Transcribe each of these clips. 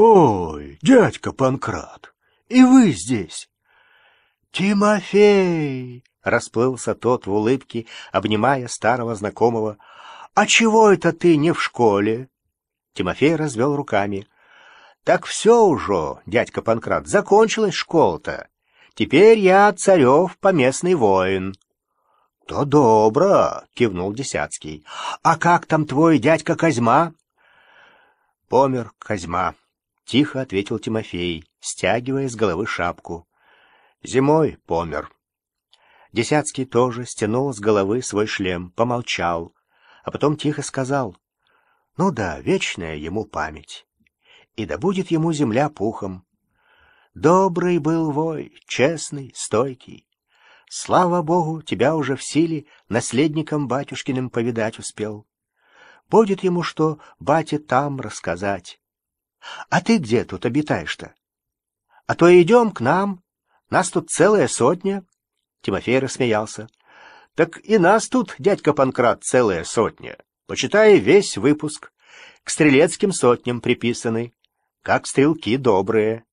Ой, дядька Панкрат, и вы здесь? Тимофей! Расплылся тот в улыбке, обнимая старого знакомого. А чего это ты не в школе? Тимофей развел руками. Так все уже, дядька Панкрат, закончилась школа-то. Теперь я царев поместный воин. — То добро, — кивнул Десяцкий. — А как там твой дядька Козьма? — Помер Козьма, — тихо ответил Тимофей, стягивая с головы шапку. — Зимой помер. Десяцкий тоже стянул с головы свой шлем, помолчал, а потом тихо сказал. — Ну да, вечная ему память и да будет ему земля пухом. Добрый был вой, честный, стойкий. Слава Богу, тебя уже в силе наследником батюшкиным повидать успел. Будет ему что бате там рассказать. А ты где тут обитаешь-то? А то идем к нам. Нас тут целая сотня. Тимофей рассмеялся. Так и нас тут, дядька Панкрат, целая сотня. Почитай весь выпуск. К стрелецким сотням приписаны как стрелки добрые.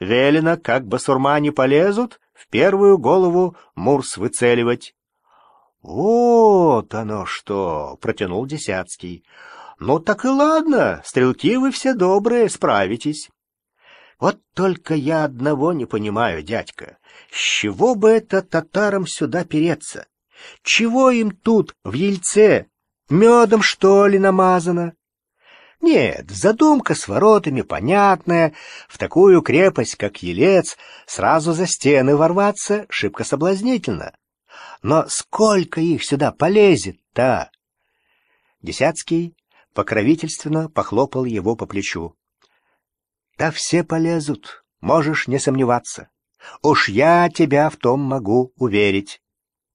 Велено, как басурмане полезут, в первую голову Мурс выцеливать. — Вот оно что! — протянул Десяцкий. — Ну так и ладно, стрелки вы все добрые, справитесь. Вот только я одного не понимаю, дядька. С чего бы это татарам сюда переться? Чего им тут, в Ельце? Медом, что ли, намазано? Нет, задумка с воротами понятная. В такую крепость, как Елец, сразу за стены ворваться шибко соблазнительно. Но сколько их сюда полезет-то? Десяцкий покровительственно похлопал его по плечу. — Да все полезут, можешь не сомневаться. Уж я тебя в том могу уверить.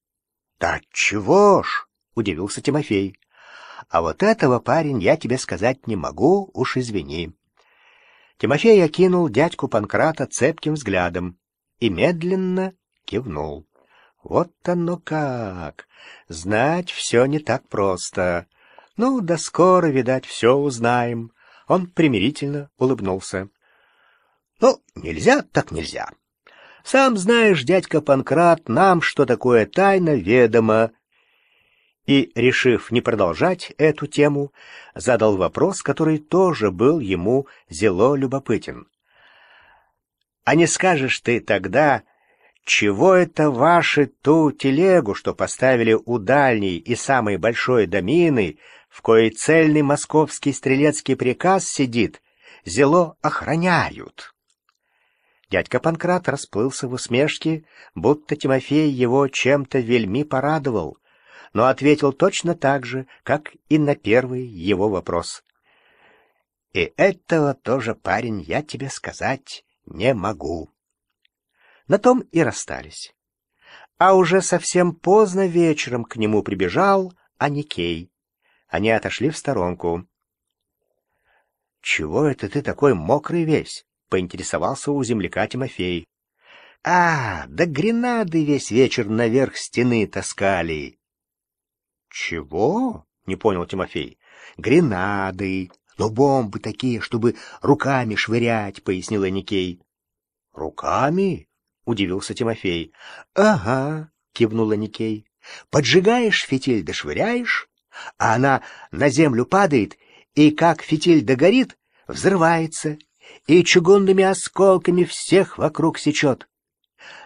— Да чего ж? — удивился Тимофей. А вот этого, парень, я тебе сказать не могу, уж извини. Тимофей окинул дядьку Панкрата цепким взглядом и медленно кивнул. Вот оно как! Знать все не так просто. Ну, да скоро, видать, все узнаем. Он примирительно улыбнулся. Ну, нельзя так нельзя. Сам знаешь, дядька Панкрат, нам что такое тайна ведомо, и, решив не продолжать эту тему, задал вопрос, который тоже был ему зело любопытен. «А не скажешь ты тогда, чего это ваши ту телегу, что поставили у дальней и самой большой домины, в коей цельный московский стрелецкий приказ сидит, зело охраняют?» Дядька Панкрат расплылся в усмешке, будто Тимофей его чем-то вельми порадовал но ответил точно так же, как и на первый его вопрос. «И этого тоже, парень, я тебе сказать не могу». На том и расстались. А уже совсем поздно вечером к нему прибежал Аникей. Они отошли в сторонку. «Чего это ты такой мокрый весь?» — поинтересовался у земляка Тимофей. «А, да гренады весь вечер наверх стены таскали. «Чего?» — не понял Тимофей. «Гренады, но бомбы такие, чтобы руками швырять», — пояснил Никей. «Руками?» — удивился Тимофей. «Ага», — кивнула Никей. «Поджигаешь фитиль да швыряешь, а она на землю падает, и как фитиль догорит, взрывается, и чугунными осколками всех вокруг сечет.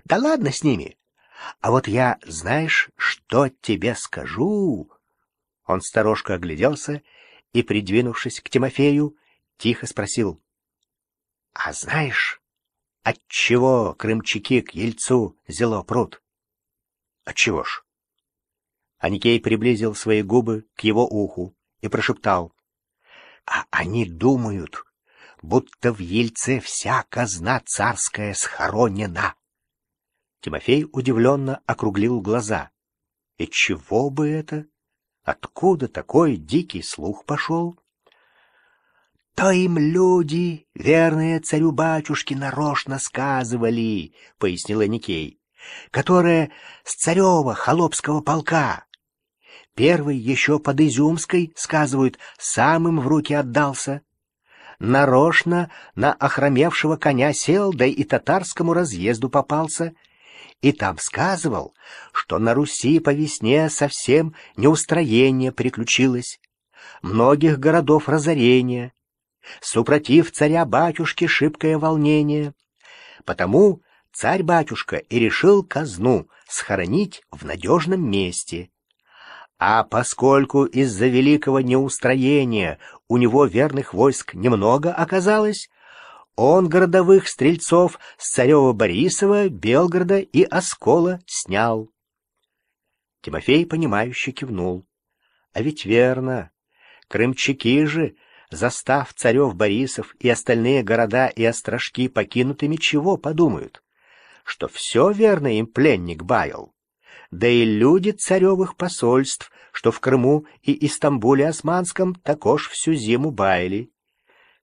Да ладно с ними, а вот я, знаешь, что тебе скажу?» Он сторожко огляделся и, придвинувшись к Тимофею, тихо спросил. «А знаешь, отчего крымчаки к ельцу зело прут?» «Отчего ж?» Аникей приблизил свои губы к его уху и прошептал. «А они думают, будто в ельце вся казна царская схоронена». Тимофей удивленно округлил глаза. И чего бы это? Откуда такой дикий слух пошел? То им люди, верные царю-батюшке, нарочно сказывали, — пояснила Никей, — которые с царева холопского полка. Первый еще под Изюмской, сказывают, самым в руки отдался. нарочно на охромевшего коня сел, да и татарскому разъезду попался, и там сказывал, что на Руси по весне совсем неустроение приключилось, многих городов разорение, супротив царя-батюшки шибкое волнение. Потому царь-батюшка и решил казну схоронить в надежном месте. А поскольку из-за великого неустроения у него верных войск немного оказалось, он городовых стрельцов с царева-Борисова, Белгорода и Оскола снял. Тимофей, понимающе кивнул. А ведь верно. Крымчаки же, застав царев Борисов и остальные города и острожки покинутыми, чего подумают? Что все верно им пленник баял. Да и люди царевых посольств, что в Крыму и Истамбуле Османском, також всю зиму баяли.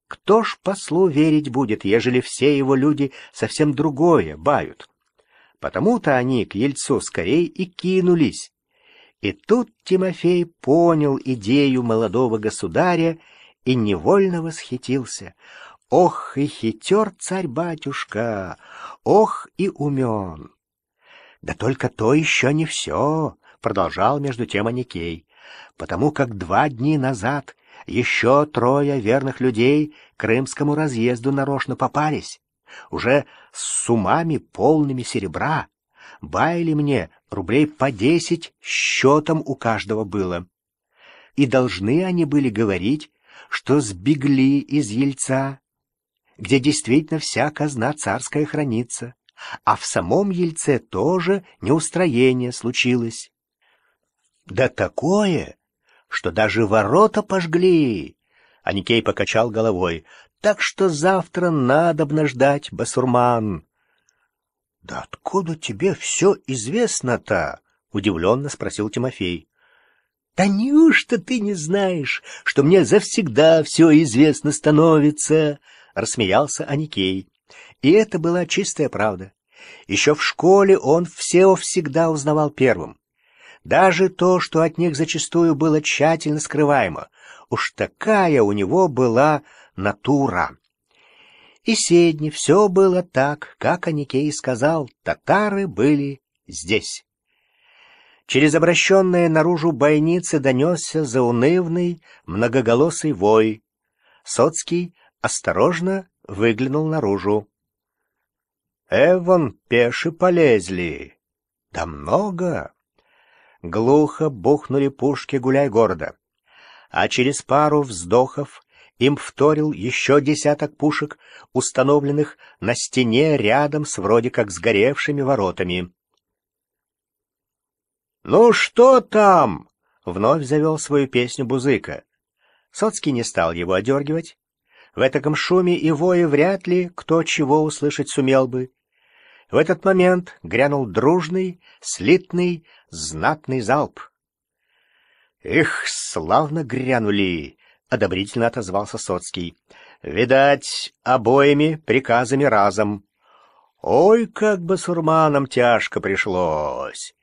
Кто ж послу верить будет, ежели все его люди совсем другое бают? Потому-то они к Ельцу скорей и кинулись. И тут Тимофей понял идею молодого государя и невольно восхитился. Ох и хитер царь-батюшка, ох и умен! Да только то еще не все, продолжал между тем Аникей, потому как два дни назад еще трое верных людей крымскому разъезду нарочно попались, уже с сумами полными серебра. Баяли мне рублей по десять счетом у каждого было. И должны они были говорить, что сбегли из Ельца, где действительно вся казна царская хранится, а в самом Ельце тоже неустроение случилось. Да такое, что даже ворота пожгли. Аникей покачал головой. Так что завтра надо ждать, басурман. — Да откуда тебе все известно-то? — удивленно спросил Тимофей. — Да неужто ты не знаешь, что мне завсегда все известно становится? — рассмеялся Аникей. И это была чистая правда. Еще в школе он все всегда узнавал первым. Даже то, что от них зачастую было тщательно скрываемо. Уж такая у него была натура. И седни все было так, как Аникей сказал, татары были здесь. Через обращенные наружу бойницы донесся заунывный, многоголосый вой. Соцкий осторожно выглянул наружу. Эван пеши полезли. Да много глухо бухнули пушки гуляй города. А через пару вздохов им вторил еще десяток пушек, установленных на стене рядом с вроде как сгоревшими воротами. «Ну что там?» — вновь завел свою песню Бузыка. Соцкий не стал его одергивать. В этом шуме и вое вряд ли кто чего услышать сумел бы. В этот момент грянул дружный, слитный, знатный залп. «Эх, славно грянули!» — одобрительно отозвался Соцкий. «Видать, обоими приказами разом. Ой, как бы сурманам тяжко пришлось!»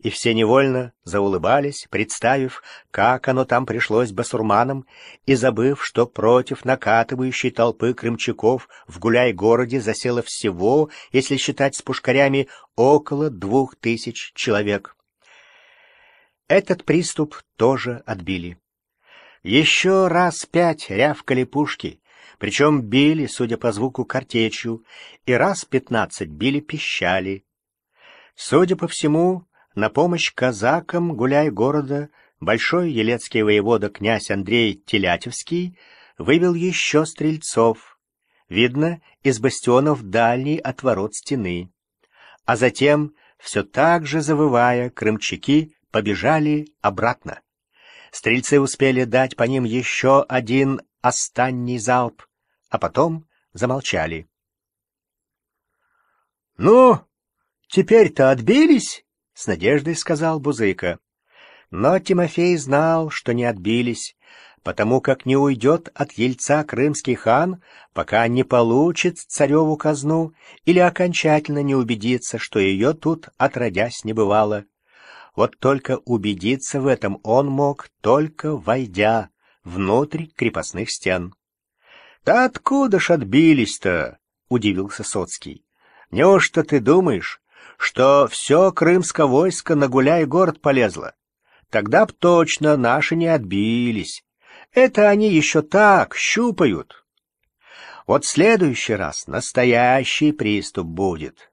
И все невольно заулыбались, представив, как оно там пришлось басурманам, и забыв, что против накатывающей толпы крымчаков в гуляй-городе засело всего, если считать с пушкарями, около двух тысяч человек. Этот приступ тоже отбили. Еще раз пять рявкали пушки, причем били, судя по звуку, картечью, и раз пятнадцать били пищали. Судя по всему, на помощь казакам гуляй города большой елецкий воевода князь Андрей Телятевский вывел еще стрельцов, видно, из бастионов дальней от ворот стены. А затем, все так же завывая, крымчаки побежали обратно. Стрельцы успели дать по ним еще один останний залп, а потом замолчали. — Ну, теперь-то отбились? С надеждой сказал Бузыка. Но Тимофей знал, что не отбились, потому как не уйдет от Ельца крымский хан, пока не получит цареву казну или окончательно не убедится, что ее тут отродясь не бывало. Вот только убедиться в этом он мог, только войдя внутрь крепостных стен. Да откуда ж отбились-то? Удивился Соцкий. Неужто ты думаешь, что все крымское войско на гуляй город полезло? Тогда б точно наши не отбились. Это они еще так щупают. Вот в следующий раз настоящий приступ будет.